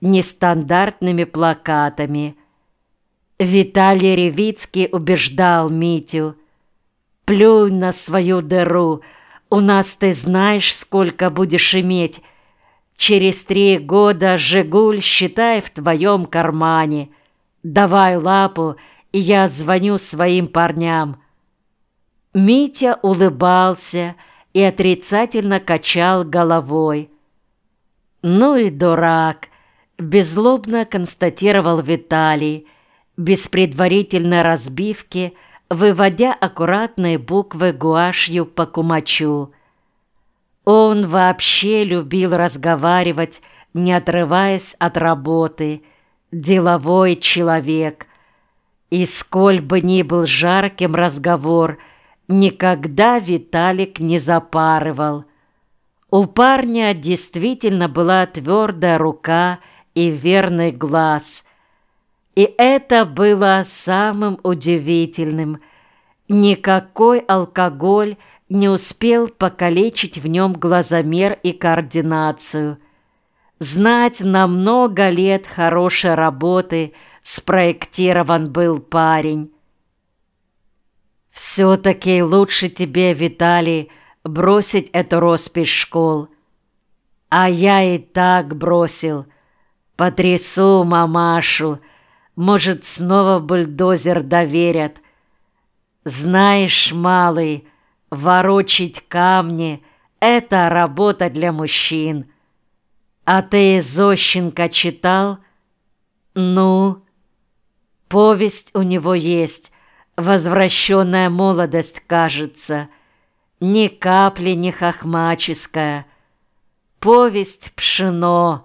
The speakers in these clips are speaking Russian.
нестандартными плакатами. Виталий Ревицкий убеждал Митю. «Плюнь на свою дыру, у нас ты знаешь, сколько будешь иметь. Через три года «Жигуль» считай в твоем кармане. Давай лапу, и я звоню своим парням». Митя улыбался и отрицательно качал головой. «Ну и дурак!» – беззлобно констатировал Виталий, без предварительной разбивки, выводя аккуратные буквы гуашью по кумачу. Он вообще любил разговаривать, не отрываясь от работы, деловой человек. И сколь бы ни был жарким разговор, никогда Виталик не запарывал – у парня действительно была твердая рука и верный глаз. И это было самым удивительным. Никакой алкоголь не успел покалечить в нем глазомер и координацию. Знать на много лет хорошей работы спроектирован был парень. «Все-таки лучше тебе, Виталий, бросить эту роспись школ. А я и так бросил. Потрясу мамашу. Может, снова бульдозер доверят. Знаешь, малый, ворочить камни — это работа для мужчин. А ты Зощенко читал? Ну? Повесть у него есть, «Возвращенная молодость», кажется — ни капли не хохмаческая. Повесть пшено,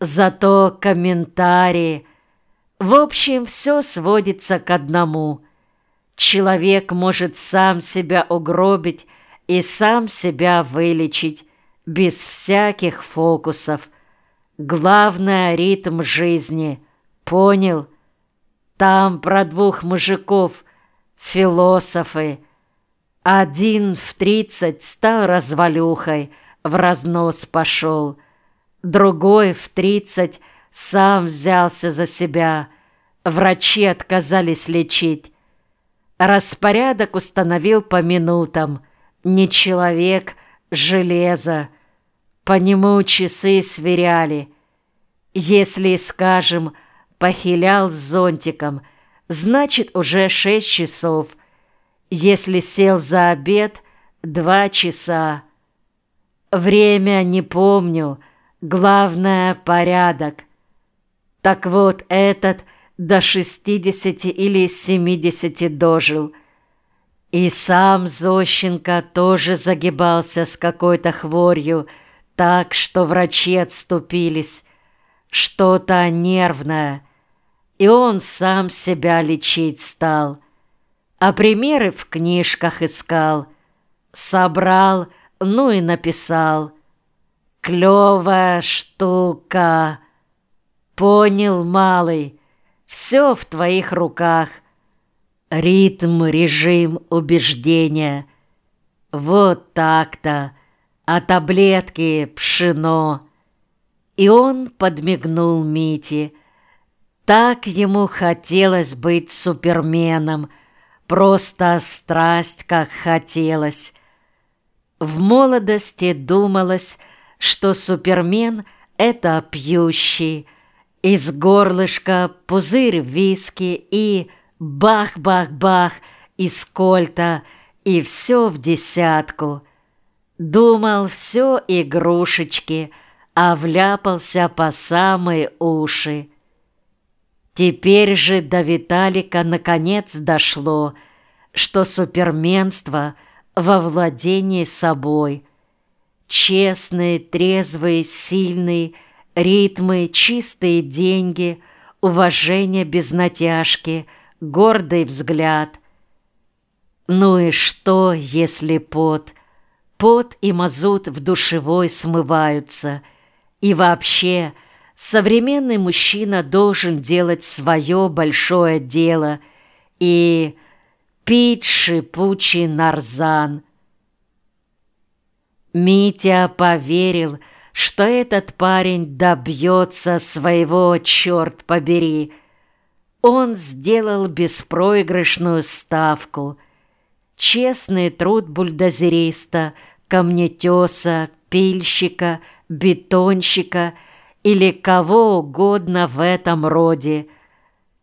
зато комментарии. В общем, все сводится к одному. Человек может сам себя угробить и сам себя вылечить, без всяких фокусов. Главное — ритм жизни. Понял? Там про двух мужиков, философы — один в тридцать стал развалюхой, в разнос пошел. Другой в тридцать сам взялся за себя. Врачи отказались лечить. Распорядок установил по минутам. Не человек, железо. По нему часы сверяли. Если, скажем, похилял с зонтиком, значит уже шесть часов – если сел за обед, два часа. Время не помню, главное — порядок. Так вот этот до шестидесяти или семидесяти дожил. И сам Зощенко тоже загибался с какой-то хворью, так что врачи отступились. Что-то нервное. И он сам себя лечить стал — а примеры в книжках искал. Собрал, ну и написал. Клевая штука. Понял, малый, все в твоих руках. Ритм, режим, убеждения. Вот так-то. А таблетки — пшено. И он подмигнул Мите. Так ему хотелось быть суперменом — Просто страсть, как хотелось. В молодости думалось, что супермен — это пьющий. Из горлышка пузырь виски и бах-бах-бах из кольта, и все в десятку. Думал, все игрушечки, а вляпался по самые уши. Теперь же до Виталика наконец дошло, что суперменство во владении собой. Честный, трезвый, сильный, ритмы, чистые деньги, уважение без натяжки, гордый взгляд. Ну и что, если пот? Пот и мазут в душевой смываются. И вообще – Современный мужчина должен делать свое большое дело и пить шипучий нарзан. Митя поверил, что этот парень добьется своего, черт побери. Он сделал беспроигрышную ставку. Честный труд бульдозериста, камнетеса, пильщика, бетонщика или кого угодно в этом роде.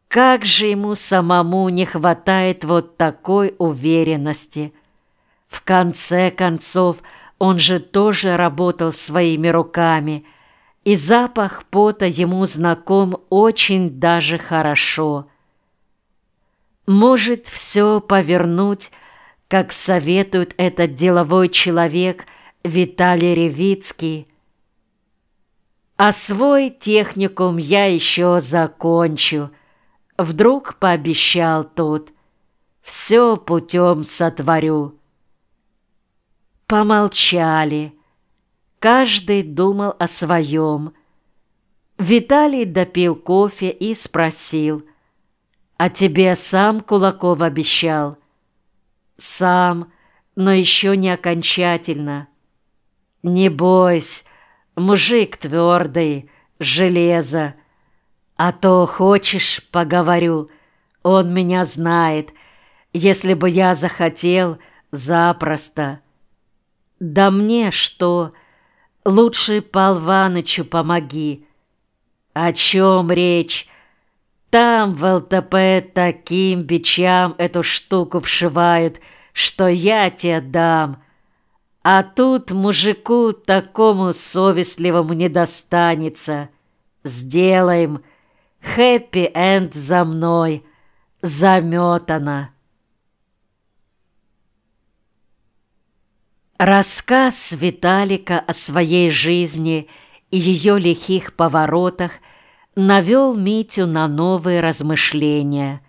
Как же ему самому не хватает вот такой уверенности. В конце концов, он же тоже работал своими руками, и запах пота ему знаком очень даже хорошо. Может все повернуть, как советует этот деловой человек Виталий Ревицкий. А свой техникум я еще закончу, вдруг пообещал тот. Все путем сотворю. Помолчали. Каждый думал о своем. Виталий допил кофе и спросил. «А тебе сам Кулаков обещал?» «Сам, но еще не окончательно». «Не бойся, мужик твердый, железо. А то хочешь, поговорю, он меня знает. Если бы я захотел, запросто». Да мне что? Лучше Полванычу помоги. О чем речь? Там в ЛТП таким бичам эту штуку вшивают, что я тебе дам. А тут мужику такому совестливому не достанется. Сделаем. Хэппи-энд за мной. Заметано. Рассказ Виталика о своей жизни и ее лихих поворотах навел Митю на новые размышления.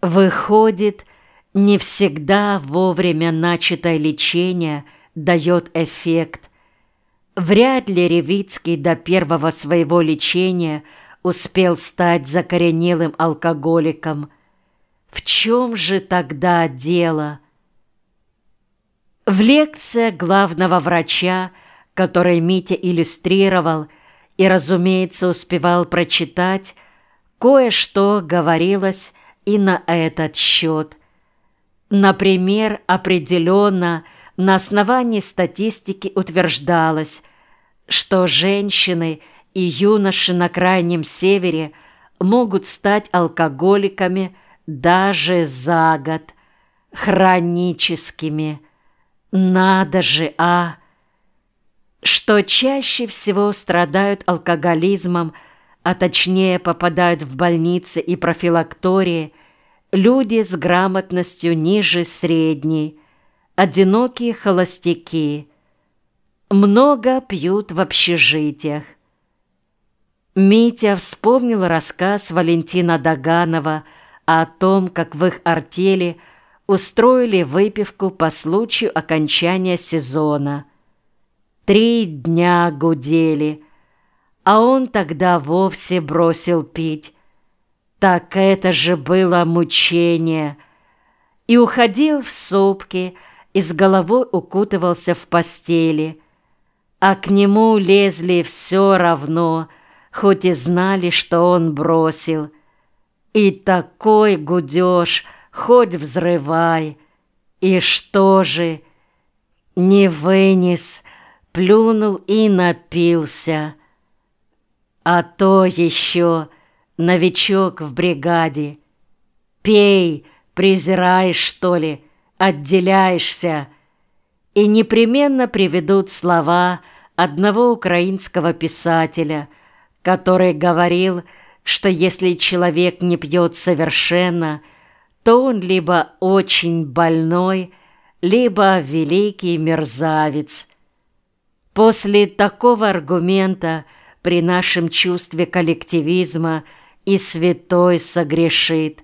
Выходит, не всегда вовремя начатое лечение дает эффект. Вряд ли Ревицкий до первого своего лечения успел стать закоренелым алкоголиком. В чем же тогда дело? В лекции главного врача, который Митя иллюстрировал и, разумеется, успевал прочитать, кое-что говорилось и на этот счет. Например, определенно на основании статистики утверждалось, что женщины и юноши на Крайнем Севере могут стать алкоголиками даже за год, хроническими – надо же, а! Что чаще всего страдают алкоголизмом, а точнее попадают в больницы и профилактории, люди с грамотностью ниже средней, одинокие холостяки, много пьют в общежитиях. Митя вспомнил рассказ Валентина Доганова о том, как в их артели – устроили выпивку по случаю окончания сезона. Три дня гудели, а он тогда вовсе бросил пить. Так это же было мучение. И уходил в сопки, и с головой укутывался в постели. А к нему лезли все равно, хоть и знали, что он бросил. И такой гудеж — хоть взрывай. И что же? Не вынес, плюнул и напился. А то еще новичок в бригаде. Пей, презираешь, что ли, отделяешься. И непременно приведут слова одного украинского писателя, который говорил, что если человек не пьет совершенно – то он либо очень больной, либо великий мерзавец. После такого аргумента при нашем чувстве коллективизма и святой согрешит.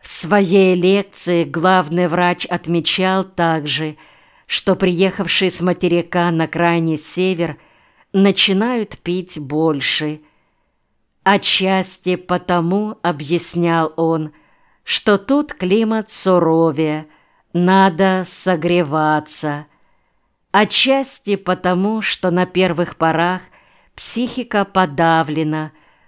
В своей лекции главный врач отмечал также, что приехавшие с материка на крайний север начинают пить больше. Отчасти потому, объяснял он, что тут климат суровее, надо согреваться. Отчасти потому, что на первых порах психика подавлена –